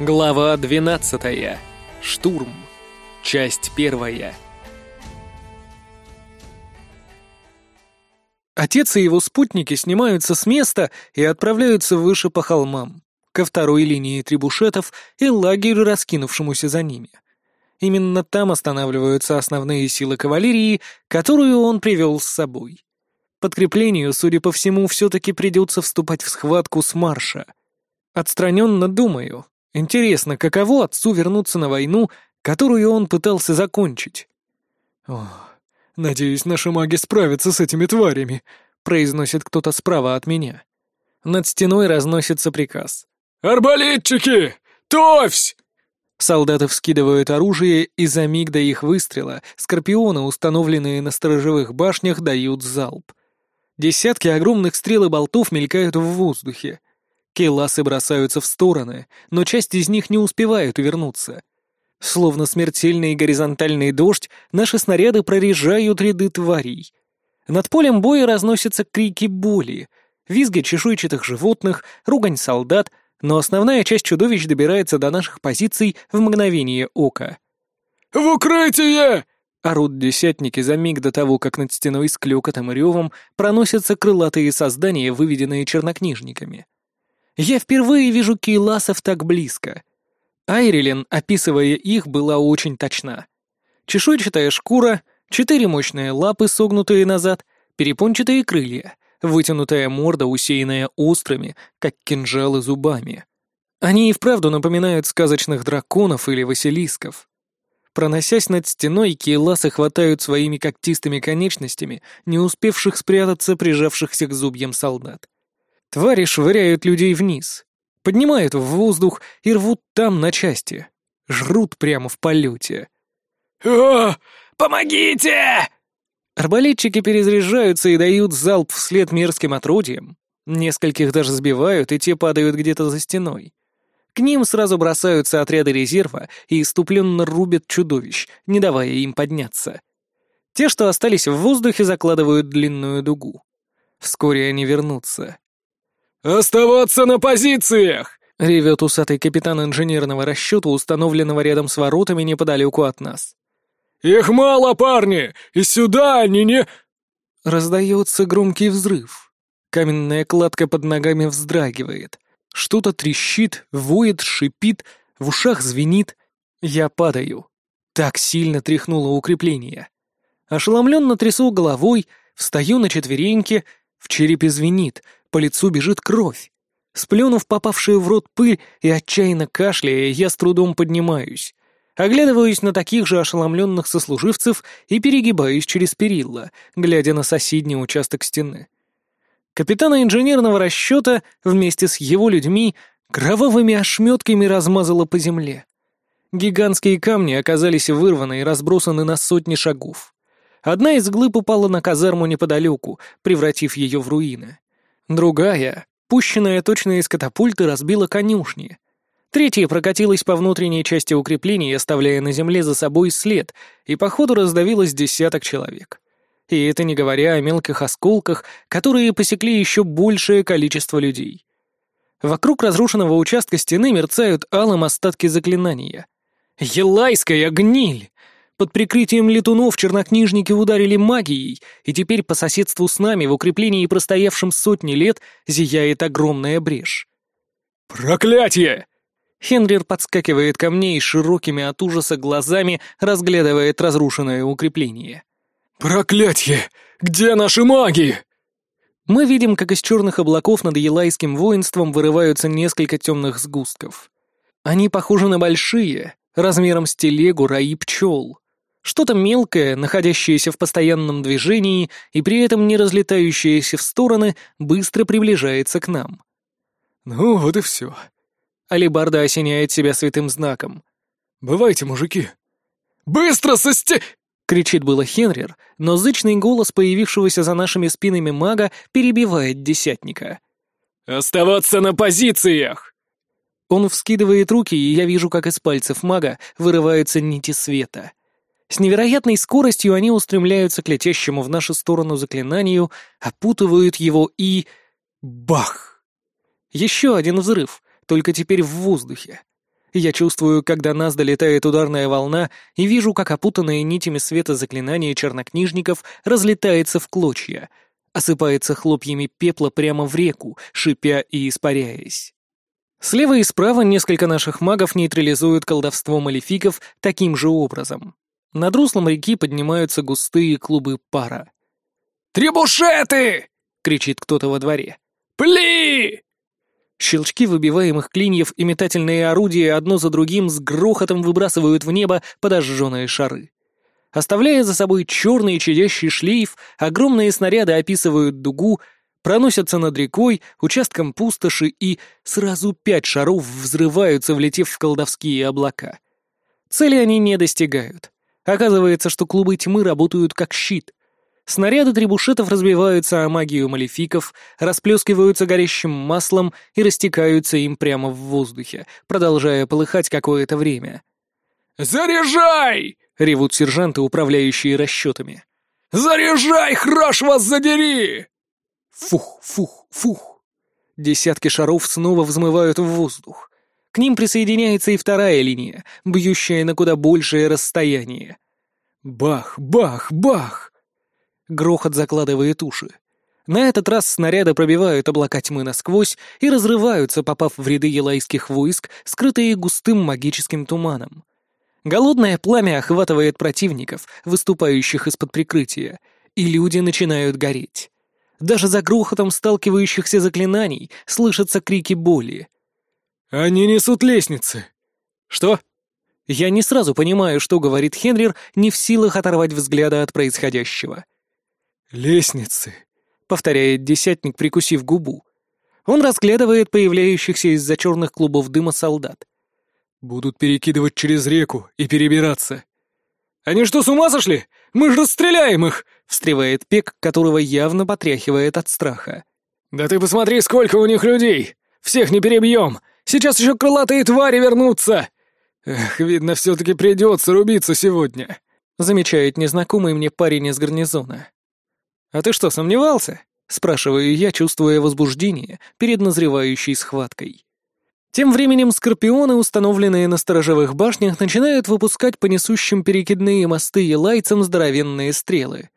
Глава 12. Штурм. Часть первая. Отец и его спутники снимаются с места и отправляются выше по холмам, ко второй линии трибушетов и лагерю, раскинувшемуся за ними. Именно там останавливаются основные силы кавалерии, которую он привел с собой. Подкреплению, судя по всему, все-таки придется вступать в схватку с Марша. Отстраненно думаю, Интересно, каково отцу вернуться на войну, которую он пытался закончить? «О, надеюсь, наши маги справятся с этими тварями», — произносит кто-то справа от меня. Над стеной разносится приказ. «Арбалетчики! Товсь!» Солдаты вскидывают оружие, и за миг до их выстрела скорпионы, установленные на сторожевых башнях, дают залп. Десятки огромных стрел и болтов мелькают в воздухе. Кейласы бросаются в стороны, но часть из них не успевают увернуться. Словно смертельный горизонтальный дождь, наши снаряды прорежают ряды тварей. Над полем боя разносятся крики боли, визги чешуйчатых животных, ругань солдат, но основная часть чудовищ добирается до наших позиций в мгновение ока. «В укрытие!» Орут десятники за миг до того, как над стеной с клёкотом и ревом проносятся крылатые создания, выведенные чернокнижниками. Я впервые вижу кейласов так близко. Айрилен, описывая их, была очень точна. Чешуйчатая шкура, четыре мощные лапы, согнутые назад, перепончатые крылья, вытянутая морда, усеянная острыми, как кинжалы, зубами. Они и вправду напоминают сказочных драконов или василисков. Проносясь над стеной, кейласы хватают своими когтистыми конечностями, не успевших спрятаться прижавшихся к зубьям солдат. Твари швыряют людей вниз, поднимают в воздух и рвут там на части. Жрут прямо в полете. «О, помогите!» Арбалетчики перезаряжаются и дают залп вслед мерзким отродьям. Нескольких даже сбивают, и те падают где-то за стеной. К ним сразу бросаются отряды резерва и иступленно рубят чудовищ, не давая им подняться. Те, что остались в воздухе, закладывают длинную дугу. Вскоре они вернутся. «Оставаться на позициях!» — ревет усатый капитан инженерного расчета, установленного рядом с воротами неподалеку от нас. «Их мало, парни! И сюда они не...» Раздается громкий взрыв. Каменная кладка под ногами вздрагивает. Что-то трещит, воет, шипит, в ушах звенит. Я падаю. Так сильно тряхнуло укрепление. Ошеломленно трясу головой, встаю на четвереньки, в черепе звенит — по лицу бежит кровь. Сплюнув попавшую в рот пыль и отчаянно кашляя, я с трудом поднимаюсь. Оглядываюсь на таких же ошеломленных сослуживцев и перегибаюсь через перила, глядя на соседний участок стены. Капитана инженерного расчета вместе с его людьми кровавыми ошметками размазало по земле. Гигантские камни оказались вырваны и разбросаны на сотни шагов. Одна из глыб упала на казарму неподалеку, превратив ее в руины. Другая, пущенная точно из катапульты, разбила конюшни. Третья прокатилась по внутренней части укреплений, оставляя на земле за собой след, и походу раздавилось десяток человек. И это не говоря о мелких осколках, которые посекли еще большее количество людей. Вокруг разрушенного участка стены мерцают алым остатки заклинания. «Елайская гниль!» Под прикрытием летунов чернокнижники ударили магией, и теперь по соседству с нами в укреплении, простоявшем сотни лет, зияет огромная брешь. «Проклятие!» Хенрир подскакивает ко мне и широкими от ужаса глазами разглядывает разрушенное укрепление. «Проклятье! Где наши маги?» Мы видим, как из черных облаков над елайским воинством вырываются несколько темных сгустков. Они похожи на большие, размером с телегу раи пчел. Что-то мелкое, находящееся в постоянном движении и при этом не разлетающееся в стороны, быстро приближается к нам. «Ну, вот и все». Алибарда осеняет себя святым знаком. «Бывайте, мужики». «Быстро состе...» — кричит было Хенрир, но зычный голос появившегося за нашими спинами мага перебивает десятника. «Оставаться на позициях!» Он вскидывает руки, и я вижу, как из пальцев мага вырываются нити света. С невероятной скоростью они устремляются к летящему в нашу сторону заклинанию, опутывают его и... Бах! Еще один взрыв, только теперь в воздухе. Я чувствую, когда нас долетает ударная волна, и вижу, как опутанные нитями света заклинания чернокнижников разлетается в клочья, осыпается хлопьями пепла прямо в реку, шипя и испаряясь. Слева и справа несколько наших магов нейтрализуют колдовство малефиков таким же образом. Над руслом реки поднимаются густые клубы пара. «Требушеты!» — кричит кто-то во дворе. «Пли!» Щелчки выбиваемых клиньев и метательные орудия одно за другим с грохотом выбрасывают в небо подожженные шары. Оставляя за собой черный чадящий шлейф, огромные снаряды описывают дугу, проносятся над рекой, участком пустоши и сразу пять шаров взрываются, влетев в колдовские облака. Цели они не достигают. Оказывается, что клубы тьмы работают как щит. Снаряды требушетов разбиваются о магию малефиков, расплескиваются горящим маслом и растекаются им прямо в воздухе, продолжая полыхать какое-то время. «Заряжай!» — ревут сержанты, управляющие расчетами. «Заряжай, храш вас задери!» Фух, фух, фух. Десятки шаров снова взмывают в воздух. К ним присоединяется и вторая линия, бьющая на куда большее расстояние. Бах, бах, бах! Грохот закладывает уши. На этот раз снаряды пробивают облака тьмы насквозь и разрываются, попав в ряды елайских войск, скрытые густым магическим туманом. Голодное пламя охватывает противников, выступающих из-под прикрытия, и люди начинают гореть. Даже за грохотом сталкивающихся заклинаний слышатся крики боли. «Они несут лестницы!» «Что?» Я не сразу понимаю, что говорит Хенрир, не в силах оторвать взгляда от происходящего. «Лестницы», — повторяет десятник, прикусив губу. Он разглядывает появляющихся из-за черных клубов дыма солдат. «Будут перекидывать через реку и перебираться». «Они что, с ума сошли? Мы же расстреляем их!» — встревает Пек, которого явно потряхивает от страха. «Да ты посмотри, сколько у них людей! Всех не перебьем! Сейчас еще крылатые твари вернутся!» «Эх, видно, все-таки придется рубиться сегодня», — замечает незнакомый мне парень из гарнизона. «А ты что, сомневался?» — спрашиваю я, чувствуя возбуждение перед назревающей схваткой. Тем временем скорпионы, установленные на сторожевых башнях, начинают выпускать по несущим перекидные мосты елайцам здоровенные стрелы.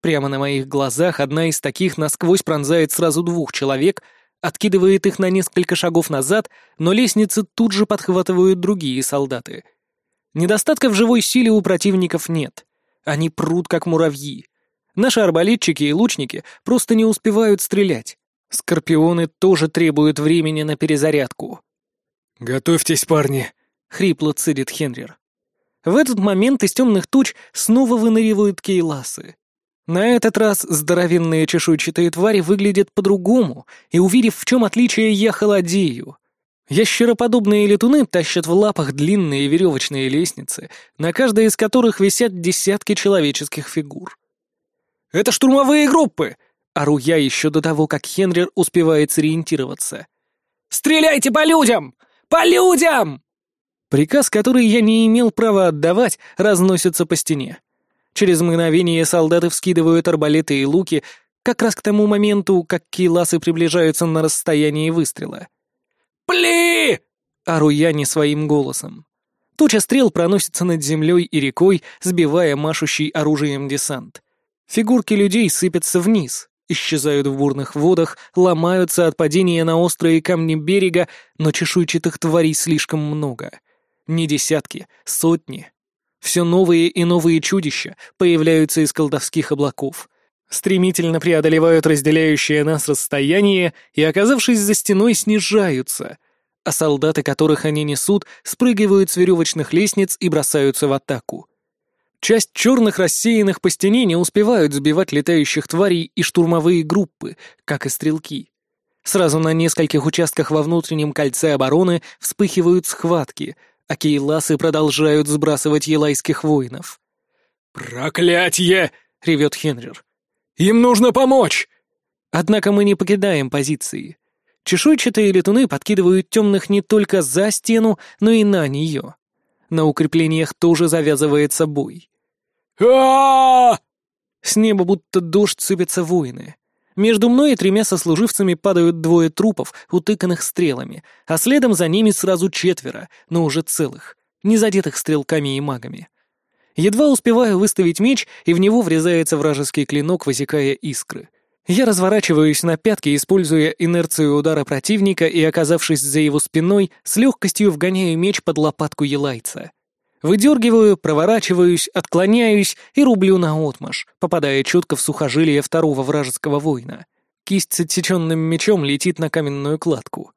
Прямо на моих глазах одна из таких насквозь пронзает сразу двух человек, откидывает их на несколько шагов назад, но лестницы тут же подхватывают другие солдаты. Недостатка в живой силе у противников нет. Они прут, как муравьи. Наши арбалетчики и лучники просто не успевают стрелять. Скорпионы тоже требуют времени на перезарядку. «Готовьтесь, парни!» — хрипло цедит Хенрир. В этот момент из темных туч снова выныривают кейласы. На этот раз здоровенные чешуйчатые твари выглядят по-другому, и, увидев, в чем отличие, я холодею. Ящероподобные летуны тащат в лапах длинные веревочные лестницы, на каждой из которых висят десятки человеческих фигур. «Это штурмовые группы!» — ору я еще до того, как Хенрир успевает сориентироваться. «Стреляйте по людям! По людям!» Приказ, который я не имел права отдавать, разносится по стене. Через мгновение солдаты вскидывают арбалеты и луки, как раз к тому моменту, как киласы приближаются на расстояние выстрела. «Пли!» — ору я не своим голосом. Туча стрел проносится над землей и рекой, сбивая машущий оружием десант. Фигурки людей сыпятся вниз, исчезают в бурных водах, ломаются от падения на острые камни берега, но чешуйчатых тварей слишком много. Не десятки, сотни. Все новые и новые чудища появляются из колдовских облаков. Стремительно преодолевают разделяющее нас расстояние и, оказавшись за стеной, снижаются. А солдаты, которых они несут, спрыгивают с веревочных лестниц и бросаются в атаку. Часть черных рассеянных по стене не успевают сбивать летающих тварей и штурмовые группы, как и стрелки. Сразу на нескольких участках во внутреннем кольце обороны вспыхивают схватки, а кейласы продолжают сбрасывать елайских воинов. «Проклятье!» — ревет Хенрир. «Им нужно помочь!» Однако мы не покидаем позиции. Чешуйчатые летуны подкидывают темных не только за стену, но и на нее. На укреплениях тоже завязывается бой а а С неба будто дождь сыпятся воины. Между мной и тремя сослуживцами падают двое трупов, утыканных стрелами, а следом за ними сразу четверо, но уже целых, не задетых стрелками и магами. Едва успеваю выставить меч, и в него врезается вражеский клинок, высекая искры. Я разворачиваюсь на пятки, используя инерцию удара противника, и, оказавшись за его спиной, с легкостью вгоняю меч под лопатку елайца. Выдергиваю, проворачиваюсь, отклоняюсь и рублю на отмаш, попадая четко в сухожилие второго вражеского воина. Кисть с отсеченным мечом летит на каменную кладку.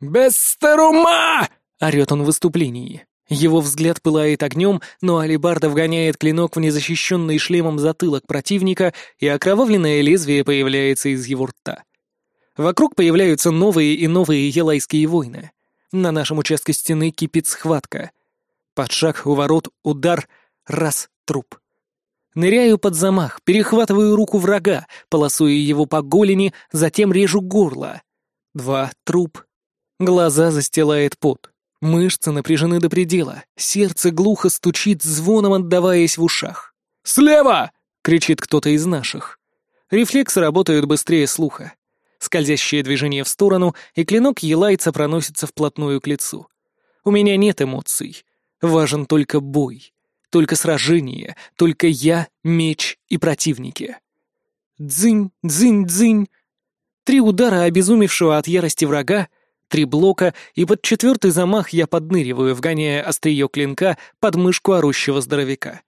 «Бестерума!» — орет он в выступлении. Его взгляд пылает огнем, но алибарда вгоняет клинок в незащищенный шлемом затылок противника, и окровавленное лезвие появляется из его рта. Вокруг появляются новые и новые елайские войны. На нашем участке стены кипит схватка. Под шаг у ворот удар, раз, труп. Ныряю под замах, перехватываю руку врага, полосую его по голени, затем режу горло. Два, труп. Глаза застилает пот. Мышцы напряжены до предела, сердце глухо стучит, звоном отдаваясь в ушах. «Слева!» — кричит кто-то из наших. Рефлексы работают быстрее слуха. Скользящее движение в сторону, и клинок елайца проносится вплотную к лицу. У меня нет эмоций. Важен только бой. Только сражение. Только я, меч и противники. Дзынь, дзынь, дзынь. Три удара обезумевшего от ярости врага, три блока, и под четвертый замах я подныриваю, вгоняя острие клинка под мышку орущего здоровяка.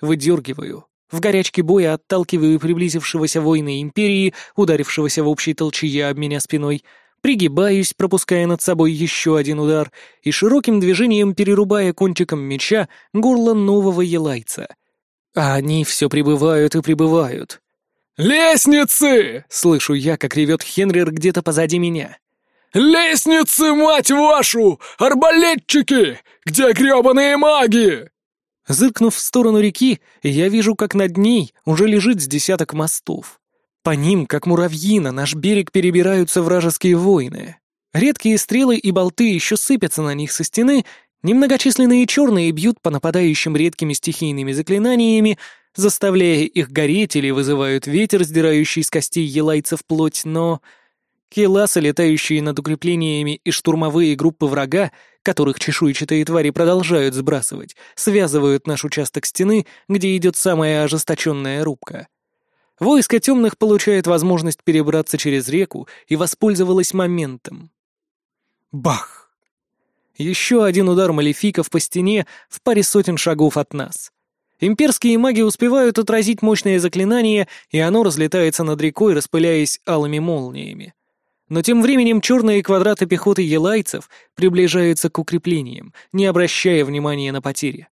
Выдергиваю. В горячке боя отталкиваю приблизившегося воина Империи, ударившегося в общей толчье об меня спиной, пригибаюсь, пропуская над собой еще один удар, и широким движением перерубая кончиком меча горло нового елайца. А они все прибывают и прибывают. «Лестницы!» — слышу я, как ревет Хенрир где-то позади меня. «Лестницы, мать вашу! Арбалетчики! Где грёбаные маги?» Зыркнув в сторону реки, я вижу, как над ней уже лежит с десяток мостов. По ним, как муравьи, на наш берег перебираются вражеские воины. Редкие стрелы и болты еще сыпятся на них со стены, немногочисленные черные бьют по нападающим редкими стихийными заклинаниями, заставляя их гореть или вызывают ветер, сдирающий с костей елайцев плоть, но Келасы, летающие над укреплениями, и штурмовые группы врага, которых чешуйчатые твари продолжают сбрасывать, связывают наш участок стены, где идет самая ожесточенная рубка. Войско темных получает возможность перебраться через реку и воспользовалось моментом. Бах! Еще один удар малефиков по стене в паре сотен шагов от нас. Имперские маги успевают отразить мощное заклинание, и оно разлетается над рекой, распыляясь алыми молниями. Но тем временем черные квадраты пехоты елайцев приближаются к укреплениям, не обращая внимания на потери.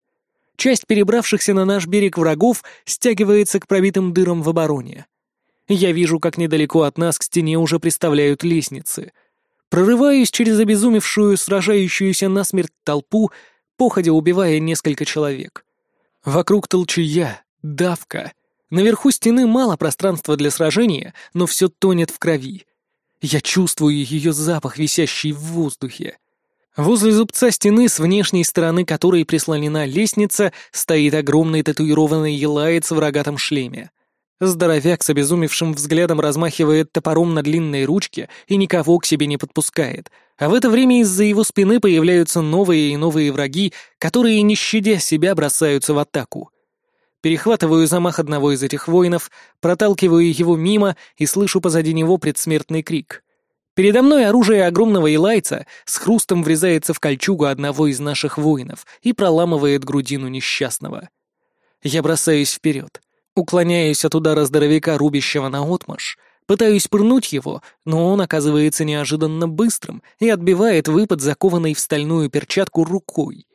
Часть перебравшихся на наш берег врагов стягивается к пробитым дырам в обороне. Я вижу, как недалеко от нас к стене уже приставляют лестницы. Прорываюсь через обезумевшую, сражающуюся насмерть толпу, походя убивая несколько человек. Вокруг толчая, давка. Наверху стены мало пространства для сражения, но все тонет в крови. Я чувствую ее запах, висящий в воздухе. Возле зубца стены, с внешней стороны которой прислонена лестница, стоит огромный татуированный елаец в рогатом шлеме. Здоровяк с обезумевшим взглядом размахивает топором на длинной ручке и никого к себе не подпускает, а в это время из-за его спины появляются новые и новые враги, которые, не щадя себя, бросаются в атаку. Перехватываю замах одного из этих воинов, проталкиваю его мимо и слышу позади него предсмертный крик. Передо мной оружие огромного илайца с хрустом врезается в кольчугу одного из наших воинов и проламывает грудину несчастного. Я бросаюсь вперед, уклоняюсь от удара здоровяка, рубящего на отмаш, пытаюсь пырнуть его, но он оказывается неожиданно быстрым и отбивает выпад, закованный в стальную перчатку рукой.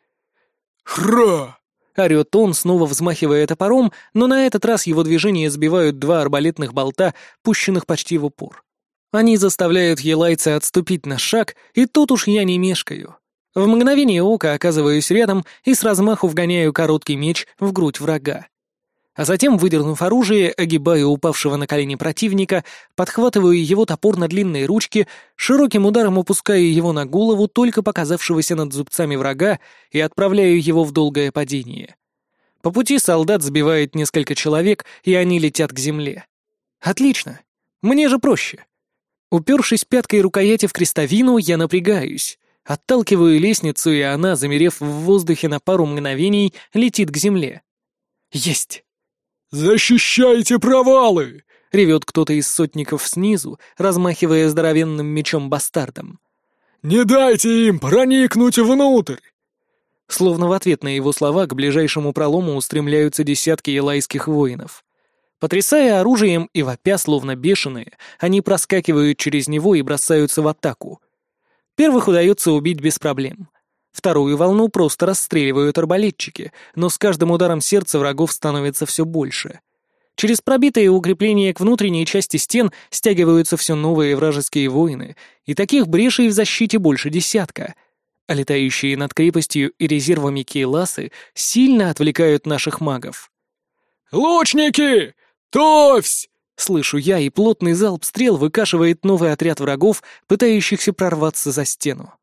«Хра!» Орет он, снова взмахивая топором, но на этот раз его движения сбивают два арбалетных болта, пущенных почти в упор. Они заставляют елайца отступить на шаг, и тут уж я не мешкаю. В мгновение ока оказываюсь рядом и с размаху вгоняю короткий меч в грудь врага а затем, выдернув оружие, огибаю упавшего на колени противника, подхватываю его топор на длинной ручке, широким ударом опускаю его на голову только показавшегося над зубцами врага и отправляю его в долгое падение. По пути солдат сбивает несколько человек, и они летят к земле. Отлично. Мне же проще. Упершись пяткой рукояти в крестовину, я напрягаюсь. Отталкиваю лестницу, и она, замерев в воздухе на пару мгновений, летит к земле. Есть! «Защищайте провалы!» — ревет кто-то из сотников снизу, размахивая здоровенным мечом-бастардом. «Не дайте им проникнуть внутрь!» Словно в ответ на его слова к ближайшему пролому устремляются десятки елайских воинов. Потрясая оружием и вопя, словно бешеные, они проскакивают через него и бросаются в атаку. Первых удается убить без проблем. Вторую волну просто расстреливают арбалетчики, но с каждым ударом сердца врагов становится все больше. Через пробитые укрепления к внутренней части стен стягиваются все новые вражеские воины, и таких брешей в защите больше десятка — а летающие над крепостью и резервами кейласы сильно отвлекают наших магов. «Лучники! Товсь!» Слышу я, и плотный залп стрел выкашивает новый отряд врагов, пытающихся прорваться за стену.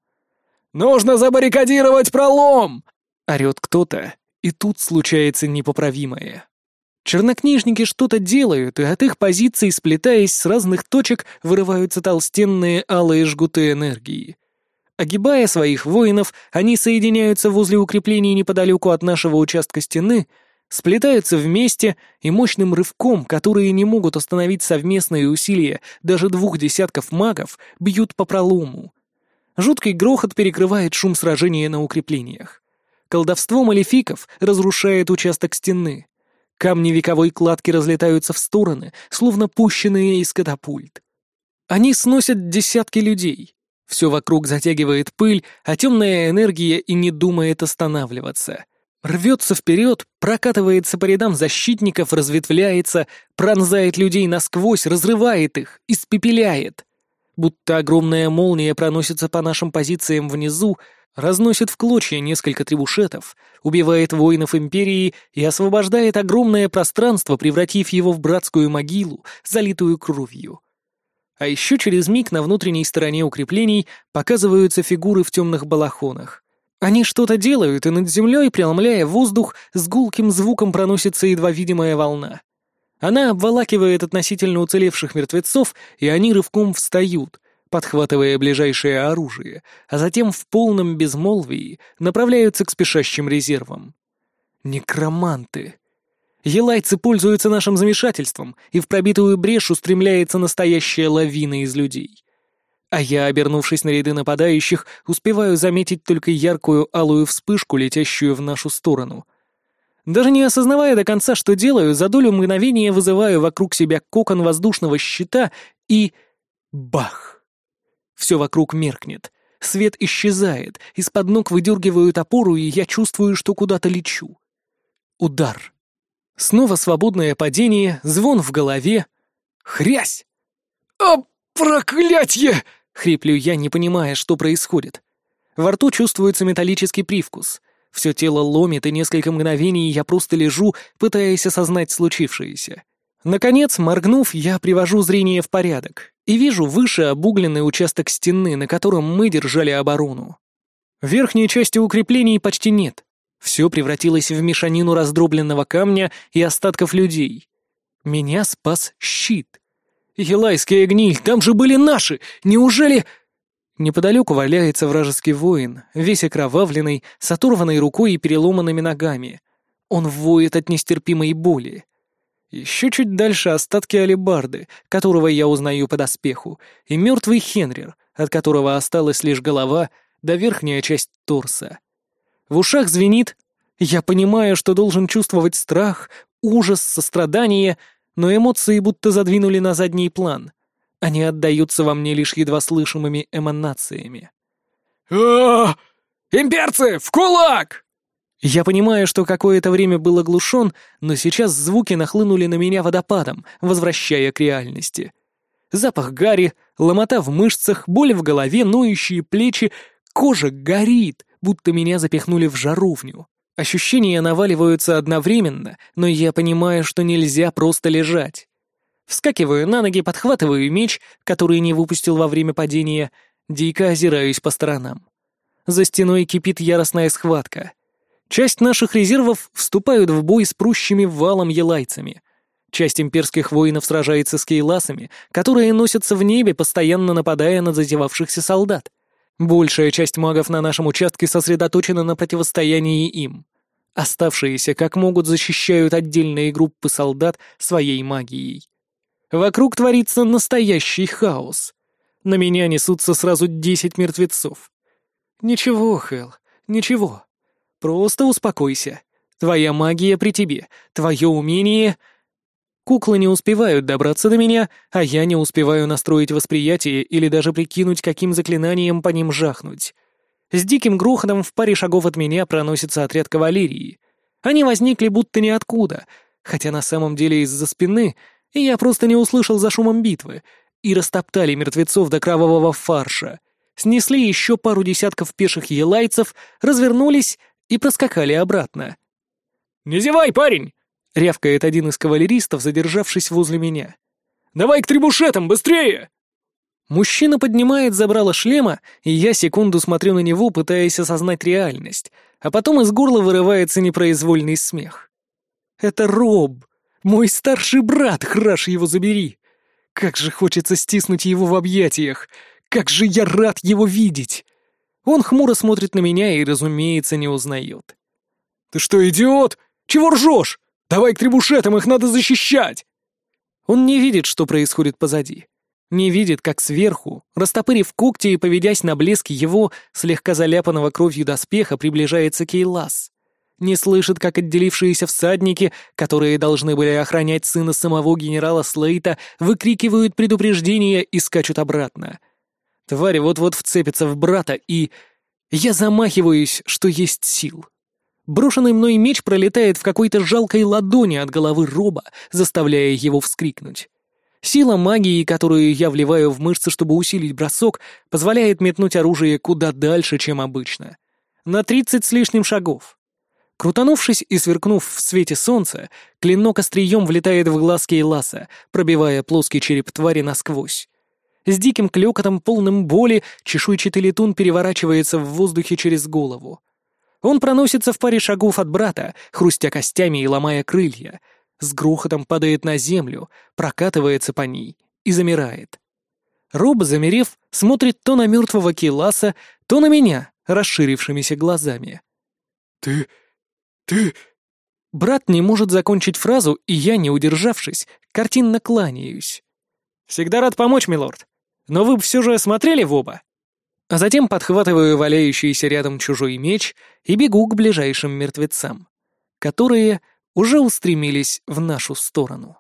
«Нужно забаррикадировать пролом!» — орёт кто-то, и тут случается непоправимое. Чернокнижники что-то делают, и от их позиций, сплетаясь с разных точек, вырываются толстенные алые жгуты энергии. Огибая своих воинов, они соединяются возле укреплений неподалеку от нашего участка стены, сплетаются вместе и мощным рывком, которые не могут остановить совместные усилия даже двух десятков магов, бьют по пролому. Жуткий грохот перекрывает шум сражения на укреплениях. Колдовство малефиков разрушает участок стены. Камни вековой кладки разлетаются в стороны, словно пущенные из катапульт. Они сносят десятки людей, все вокруг затягивает пыль, а темная энергия и не думает останавливаться. Рвется вперед, прокатывается по рядам защитников, разветвляется, пронзает людей насквозь, разрывает их, испепеляет. Будто огромная молния проносится по нашим позициям внизу, разносит в клочья несколько трибушетов, убивает воинов Империи и освобождает огромное пространство, превратив его в братскую могилу, залитую кровью. А еще через миг на внутренней стороне укреплений показываются фигуры в темных балахонах. Они что-то делают, и над землей, преломляя воздух, с гулким звуком проносится едва видимая волна. Она обволакивает относительно уцелевших мертвецов, и они рывком встают, подхватывая ближайшее оружие, а затем в полном безмолвии направляются к спешащим резервам. Некроманты. Елайцы пользуются нашим замешательством, и в пробитую брешь устремляется настоящая лавина из людей. А я, обернувшись на ряды нападающих, успеваю заметить только яркую алую вспышку, летящую в нашу сторону. Даже не осознавая до конца, что делаю, за долю мгновения вызываю вокруг себя кокон воздушного щита и... Бах! Все вокруг меркнет. Свет исчезает, из-под ног выдергивают опору, и я чувствую, что куда-то лечу. Удар. Снова свободное падение, звон в голове. Хрясь! «А, проклятье!» — хриплю я, не понимая, что происходит. Во рту чувствуется металлический привкус. Все тело ломит, и несколько мгновений я просто лежу, пытаясь осознать случившееся. Наконец, моргнув, я привожу зрение в порядок и вижу выше обугленный участок стены, на котором мы держали оборону. Верхней части укреплений почти нет. Все превратилось в мешанину раздробленного камня и остатков людей. Меня спас щит. Елайская гниль, там же были наши! Неужели... Неподалеку валяется вражеский воин, весь окровавленный, с оторванной рукой и переломанными ногами. Он воет от нестерпимой боли. Еще чуть дальше остатки алебарды, которого я узнаю по доспеху, и мертвый Хенрир, от которого осталась лишь голова да верхняя часть торса. В ушах звенит. Я понимаю, что должен чувствовать страх, ужас, сострадание, но эмоции будто задвинули на задний план. Они отдаются во мне лишь едва слышимыми эманациями. а Имперцы, в кулак!» Я понимаю, что какое-то время был оглушен, но сейчас звуки нахлынули на меня водопадом, возвращая к реальности. Запах гари, ломота в мышцах, боль в голове, ноющие плечи, кожа горит, будто меня запихнули в жаровню. Ощущения наваливаются одновременно, но я понимаю, что нельзя просто лежать. Вскакиваю на ноги, подхватываю меч, который не выпустил во время падения, дико озираюсь по сторонам. За стеной кипит яростная схватка. Часть наших резервов вступают в бой с прущими валом елайцами. Часть имперских воинов сражается с кейласами, которые носятся в небе, постоянно нападая на зазевавшихся солдат. Большая часть магов на нашем участке сосредоточена на противостоянии им. Оставшиеся как могут защищают отдельные группы солдат своей магией. Вокруг творится настоящий хаос. На меня несутся сразу десять мертвецов. Ничего, Хэл, ничего. Просто успокойся. Твоя магия при тебе, твое умение... Куклы не успевают добраться до меня, а я не успеваю настроить восприятие или даже прикинуть, каким заклинанием по ним жахнуть. С диким грохотом в паре шагов от меня проносится отряд кавалерии. Они возникли будто ниоткуда, хотя на самом деле из-за спины и я просто не услышал за шумом битвы, и растоптали мертвецов до кровавого фарша, снесли еще пару десятков пеших елайцев, развернулись и проскакали обратно. «Не зевай, парень!» — рявкает один из кавалеристов, задержавшись возле меня. «Давай к трибушетам, быстрее!» Мужчина поднимает забрало шлема, и я секунду смотрю на него, пытаясь осознать реальность, а потом из горла вырывается непроизвольный смех. Это Роб, мой старший брат, храш его забери! Как же хочется стиснуть его в объятиях! Как же я рад его видеть! Он хмуро смотрит на меня и, разумеется, не узнает. «Ты что, идиот? Чего ржешь? Давай к требушетам, их надо защищать!» Он не видит, что происходит позади. Не видит, как сверху, растопырив когти и поведясь на блеск его, слегка заляпанного кровью доспеха, приближается Кейлас не слышит, как отделившиеся всадники, которые должны были охранять сына самого генерала Слейта, выкрикивают предупреждения и скачут обратно. Тварь вот-вот вцепится в брата, и... Я замахиваюсь, что есть сил. Брошенный мной меч пролетает в какой-то жалкой ладони от головы Роба, заставляя его вскрикнуть. Сила магии, которую я вливаю в мышцы, чтобы усилить бросок, позволяет метнуть оружие куда дальше, чем обычно. На тридцать с лишним шагов. Крутанувшись и сверкнув в свете солнца, клинок острием влетает в глаз Кейласа, пробивая плоский череп твари насквозь. С диким клёкотом, полным боли, чешуйчатый летун переворачивается в воздухе через голову. Он проносится в паре шагов от брата, хрустя костями и ломая крылья. С грохотом падает на землю, прокатывается по ней и замирает. Роб, замерев, смотрит то на мертвого Кейласа, то на меня, расширившимися глазами. «Ты «Ты...» Брат не может закончить фразу, и я, не удержавшись, картинно кланяюсь. «Всегда рад помочь, милорд. Но вы все же осмотрели в оба?» А затем подхватываю валяющийся рядом чужой меч и бегу к ближайшим мертвецам, которые уже устремились в нашу сторону.